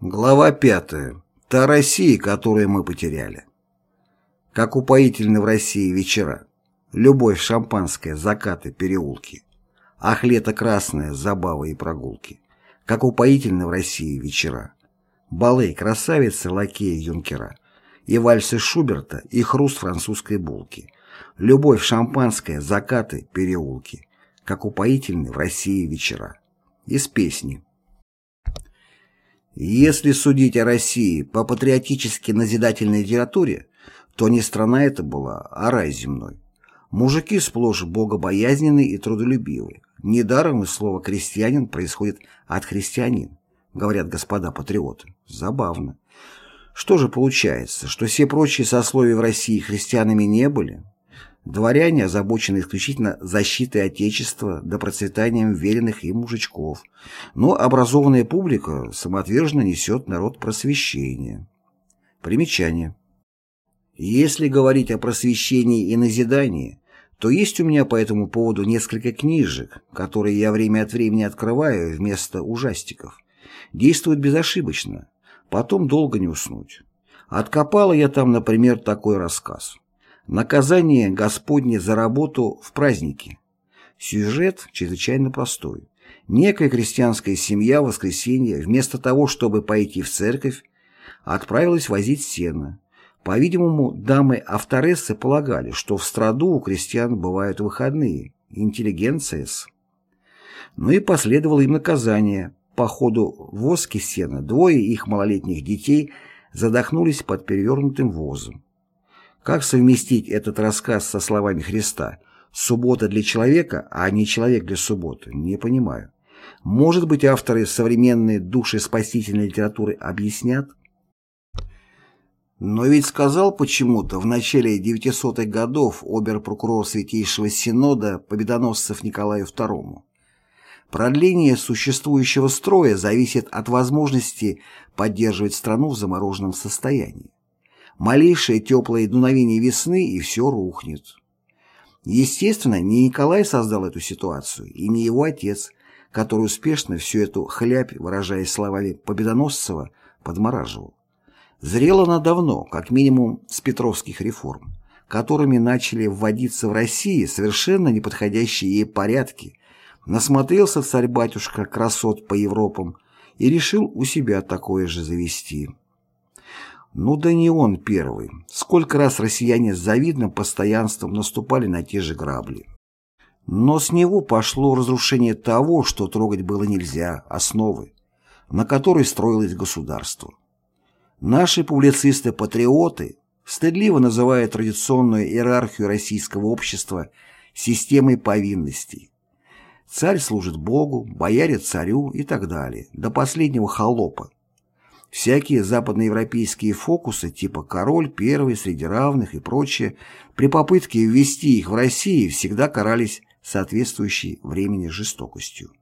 Глава пятая. Та Россия, которую мы потеряли. Как упоительны в России вечера. Любовь шампанское, закаты, переулки. Ах, лето красное, забавы и прогулки. Как упоительны в России вечера. Балы, красавицы, лакеи, юнкера. И вальсы Шуберта, и хруст французской булки. Любовь шампанское, закаты, переулки. Как упоительны в России вечера. Из песни. Если судить о России по патриотически-назидательной литературе, то не страна это была, а рай земной. Мужики сплошь богобоязненны и трудолюбивы. Недаром и слово «крестьянин» происходит от «христианин», говорят господа патриоты. Забавно. Что же получается, что все прочие сословия в России христианами не были? Дворяне озабочены исключительно защитой Отечества да процветанием веренных им мужичков, но образованная публика самоотверженно несет народ просвещения. Примечание. Если говорить о просвещении и назидании, то есть у меня по этому поводу несколько книжек, которые я время от времени открываю вместо ужастиков. Действуют безошибочно, потом долго не уснуть. Откопала я там, например, такой рассказ – Наказание Господне за работу в праздники. Сюжет чрезвычайно простой. Некая крестьянская семья в воскресенье вместо того, чтобы пойти в церковь, отправилась возить сено. По-видимому, дамы-авторессы полагали, что в страду у крестьян бывают выходные, интеллигенция -с. Ну и последовало им наказание. По ходу воски сена двое их малолетних детей задохнулись под перевернутым возом. Как совместить этот рассказ со словами Христа «Суббота для человека, а не человек для субботы» не понимаю. Может быть, авторы современной души спасительной литературы объяснят? Но ведь сказал почему-то в начале 900-х годов обер-прокурор Святейшего Синода победоносцев Николаю II. Продление существующего строя зависит от возможности поддерживать страну в замороженном состоянии. Малейшее теплое дуновение весны, и все рухнет. Естественно, не Николай создал эту ситуацию, и не его отец, который успешно всю эту хлябь, выражаясь словами Победоносцева, подмораживал. Зрела она давно, как минимум с петровских реформ, которыми начали вводиться в России совершенно неподходящие ей порядки, насмотрелся царь-батюшка красот по Европам и решил у себя такое же завести. Ну да не он первый. Сколько раз россияне с завидным постоянством наступали на те же грабли. Но с него пошло разрушение того, что трогать было нельзя, основы, на которой строилось государство. Наши публицисты-патриоты стыдливо называют традиционную иерархию российского общества системой повинностей. Царь служит Богу, бояре царю и так далее, до последнего холопа, Всякие западноевропейские фокусы типа «король первый среди равных» и прочее при попытке ввести их в Россию всегда карались соответствующей времени жестокостью.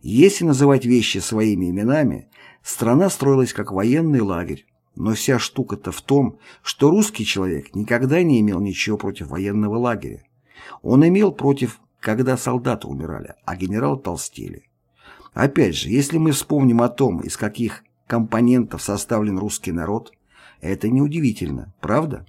Если называть вещи своими именами, страна строилась как военный лагерь, но вся штука-то в том, что русский человек никогда не имел ничего против военного лагеря. Он имел против, когда солдаты умирали, а генералы толстели. Опять же, если мы вспомним о том, из каких компонентов составлен русский народ, это неудивительно, правда?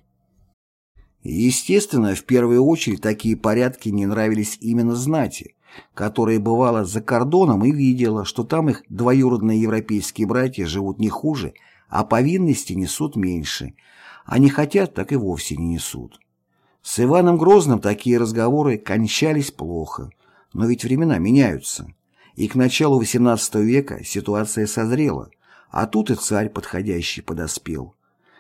Естественно, в первую очередь такие порядки не нравились именно знати, которая бывала за кордоном и видела, что там их двоюродные европейские братья живут не хуже, а повинности несут меньше, не хотят, так и вовсе не несут. С Иваном Грозным такие разговоры кончались плохо, но ведь времена меняются, и к началу XVIII века ситуация созрела, а тут и царь подходящий подоспел.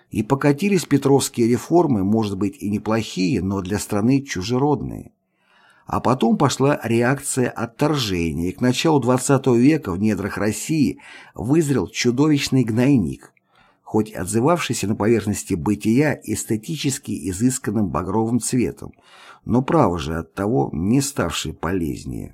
И покатились петровские реформы, может быть, и неплохие, но для страны чужеродные. А потом пошла реакция отторжения, и к началу XX века в недрах России вызрел чудовищный гнойник, хоть отзывавшийся на поверхности бытия эстетически изысканным багровым цветом, но право же от того не ставший полезнее.